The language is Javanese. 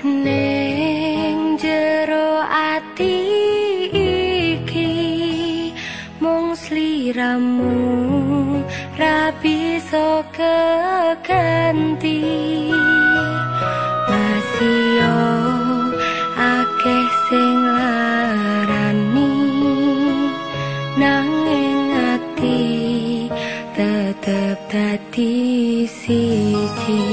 Neng jero ati iki mung sliramu ra bisa kekanti masio akeh sing larani nanging ati tetep dadi siji.